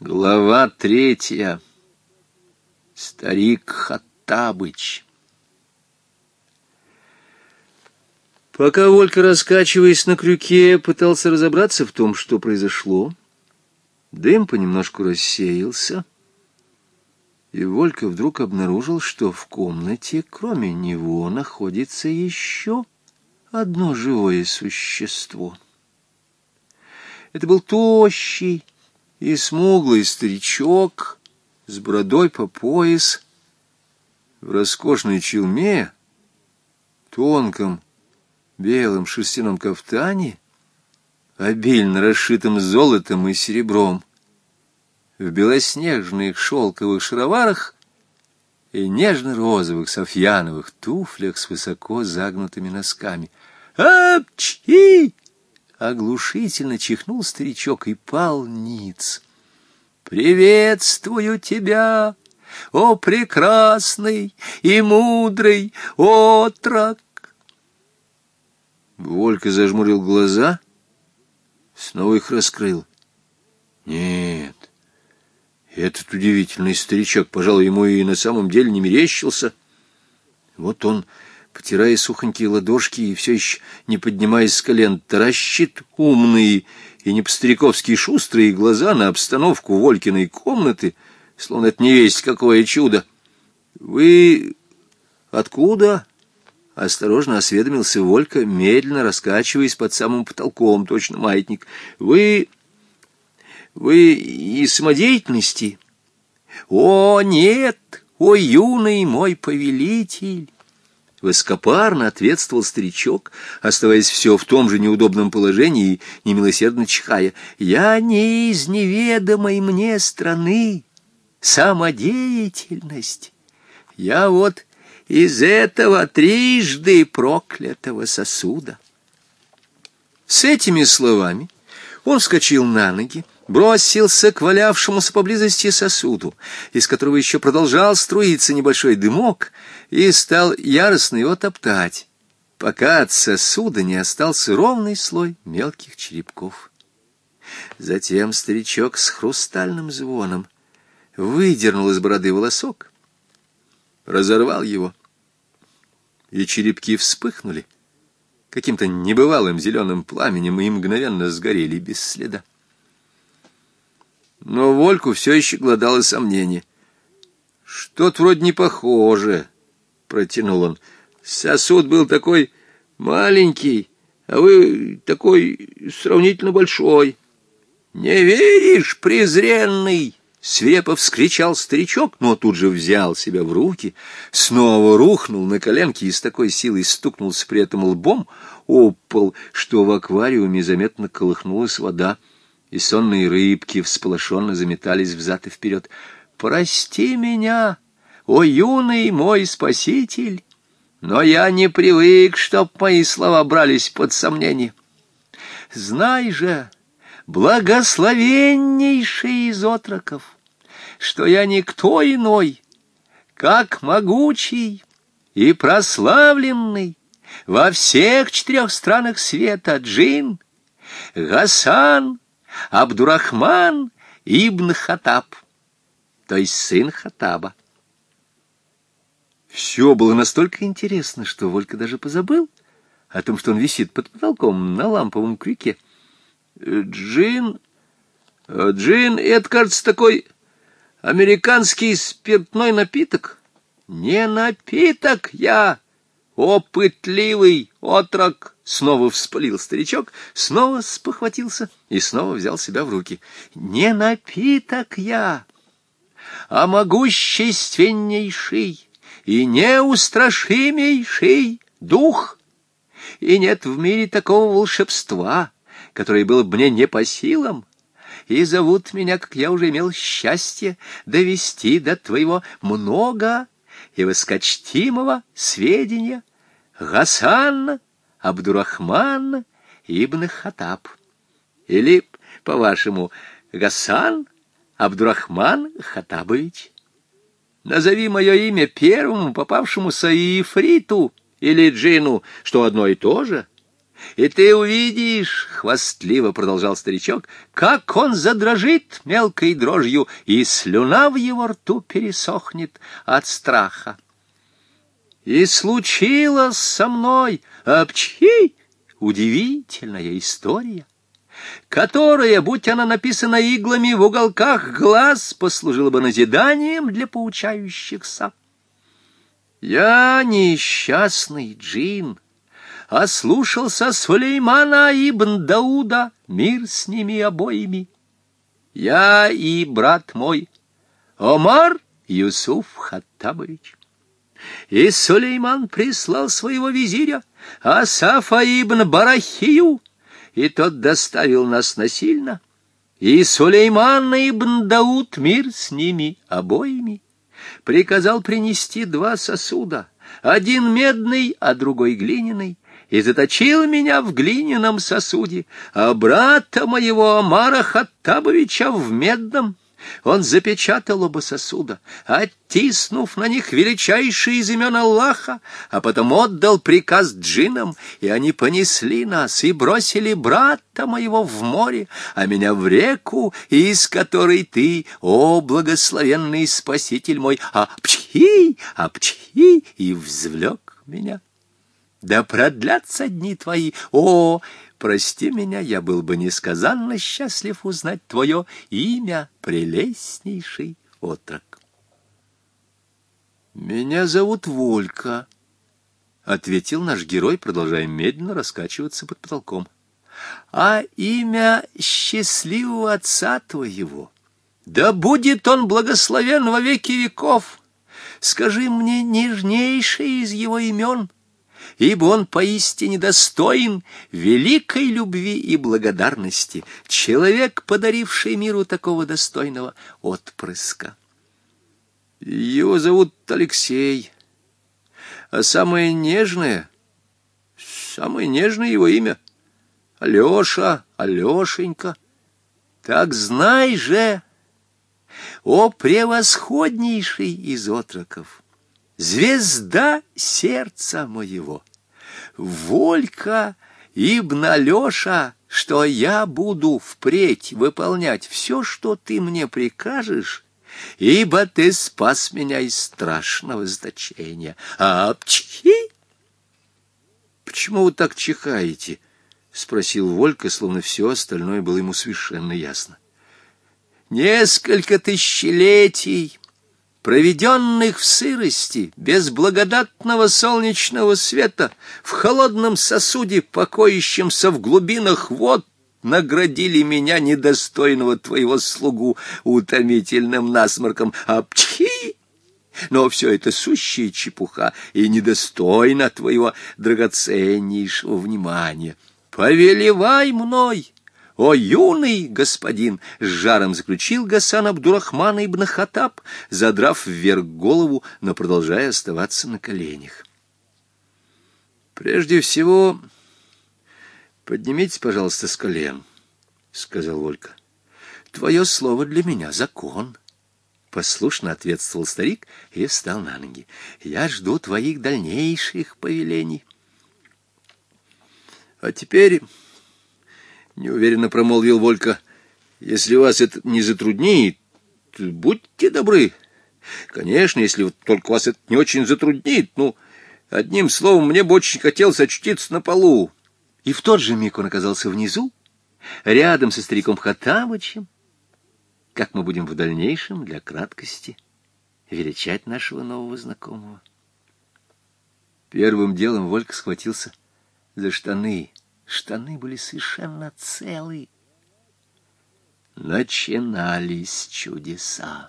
Глава третья. Старик Хаттабыч. Пока Волька, раскачиваясь на крюке, пытался разобраться в том, что произошло, дым понемножку рассеялся, и Волька вдруг обнаружил, что в комнате кроме него находится еще одно живое существо. Это был тощий, и смуглый старичок с бородой по пояс в роскошной челме, тонком белом шерстяном кафтане, обильно расшитым золотом и серебром, в белоснежных шелковых шароварах и нежно-розовых софьяновых туфлях с высоко загнутыми носками. «Апчхи!» оглушительно чихнул старичок и пал ниц. «Приветствую тебя, о прекрасный и мудрый отрок!» Волька зажмурил глаза, снова их раскрыл. «Нет, этот удивительный старичок, пожалуй, ему и на самом деле не мерещился. Вот он потирая сухонькие ладошки и все еще не поднимаясь с колен, таращит умные и не по-стариковски шустрые глаза на обстановку Волькиной комнаты, словно это не весть какое чудо. «Вы откуда?» — осторожно осведомился Волька, медленно раскачиваясь под самым потолком, точно маятник. «Вы... вы из самодеятельности?» «О, нет! О, юный мой повелитель!» Воскопарно ответствовал старичок, оставаясь все в том же неудобном положении, немилосердно чихая. «Я не из неведомой мне страны. Самодеятельность. Я вот из этого трижды проклятого сосуда». С этими словами он вскочил на ноги, бросился к валявшемуся поблизости сосуду, из которого еще продолжал струиться небольшой дымок, и стал яростно его топтать, пока от сосуда не остался ровный слой мелких черепков. Затем старичок с хрустальным звоном выдернул из бороды волосок, разорвал его, и черепки вспыхнули каким-то небывалым зеленым пламенем и мгновенно сгорели без следа. Но Вольку все еще гладало сомнение. «Что-то вроде не похоже», — протянул он. «Сосуд был такой маленький, а вы такой сравнительно большой». «Не веришь, презренный!» — свирепо вскричал старичок, но тут же взял себя в руки, снова рухнул на коленки и с такой силой стукнулся при этом лбом опал, что в аквариуме заметно колыхнулась вода и сонные рыбки всполошенно заметались взад и вперед. «Прости меня, о юный мой спаситель, но я не привык, чтоб мои слова брались под сомнение. Знай же, благословеннейший из отроков, что я никто иной, как могучий и прославленный во всех четырех странах света Джин, Гасан, Абдурахман Ибн Хатаб, то есть сын Хатаба. Все было настолько интересно, что Волька даже позабыл о том, что он висит под потолком на ламповом крюке. Джин... Джин — это, кажется, такой американский спиртной напиток. Не напиток, я Опытливый отрок!» — снова вспылил старичок, снова спохватился и снова взял себя в руки. «Не напиток я, а могущественнейший и неустрашимейший дух, и нет в мире такого волшебства, которое было бы мне не по силам» и зовут меня, как я уже имел счастье, довести до твоего много Евоскочтимова, Сведения, Гасанна, Абдурахманна, Ибн Хатаб. Или, по-вашему, Гасан Абдурахман Хатабович? Назови мое имя первому попавшемуся Саифриту или Джину, что одно и то же — и ты увидишь, — хвастливо продолжал старичок, — как он задрожит мелкой дрожью, и слюна в его рту пересохнет от страха. И случилось со мной, обчхи, удивительная история которая, будь она написана иглами в уголках глаз, послужила бы назиданием для поучающихся. Я несчастный джин, а ослушался Сулеймана ибн Дауда, мир с ними обоими. Я и брат мой, Омар Юсуф Хаттабович. И Сулейман прислал своего визиря, Асафа ибн Барахию, и тот доставил нас насильно. И Сулейман ибн Дауд, мир с ними обоими, приказал принести два сосуда, один медный, а другой глиняный, и заточил меня в глиняном сосуде, а брата моего Амара Хаттабовича в медном. Он запечатал оба сосуда, оттиснув на них величайшие из имен Аллаха, а потом отдал приказ джинам, и они понесли нас и бросили брата моего в море, а меня в реку, из которой ты, о благословенный спаситель мой, апчхи, апчхи, и взвлек меня. Да продлятся дни твои! О, прости меня, я был бы несказанно счастлив узнать твое имя, прелестнейший отрок. «Меня зовут Волька», — ответил наш герой, продолжая медленно раскачиваться под потолком. «А имя счастливого отца твоего, да будет он благословен во веки веков! Скажи мне нежнейшее из его имен, ибо он поистине достоин великой любви и благодарности, человек, подаривший миру такого достойного отпрыска. Его зовут Алексей, а самое нежное, самое нежное его имя — Алеша, Алешенька. Так знай же, о превосходнейший из отроков! звезда сердца моего. Волька Ибн Алеша, что я буду впредь выполнять все, что ты мне прикажешь, ибо ты спас меня из страшного значения. А пчхи! Почему вы так чихаете? — спросил Волька, словно все остальное было ему совершенно ясно. Несколько тысячелетий проведенных в сырости, без благодатного солнечного света, в холодном сосуде, покоящемся в глубинах вод, наградили меня недостойного твоего слугу утомительным насморком. Апчхи! Но все это сущая чепуха и недостойно твоего драгоценнейшего внимания. Повелевай мной, «О, юный господин!» — с жаром заключил Гасан Абдурахман ибн Хатаб, задрав вверх голову, но продолжая оставаться на коленях. «Прежде всего, поднимитесь, пожалуйста, с колен», — сказал Волька. «Твое слово для меня — закон». Послушно ответствовал старик и встал на ноги. «Я жду твоих дальнейших повелений». «А теперь...» неуверенно промолвил Волька. Если вас это не затруднит, будьте добры. Конечно, если только вас это не очень затруднит, ну, одним словом, мне бы очень хотелось очутиться на полу. И в тот же миг он оказался внизу, рядом со стариком Хатабычем, как мы будем в дальнейшем для краткости величать нашего нового знакомого. Первым делом Волька схватился за штаны — штаны были совершенно целы. Начинались чудеса.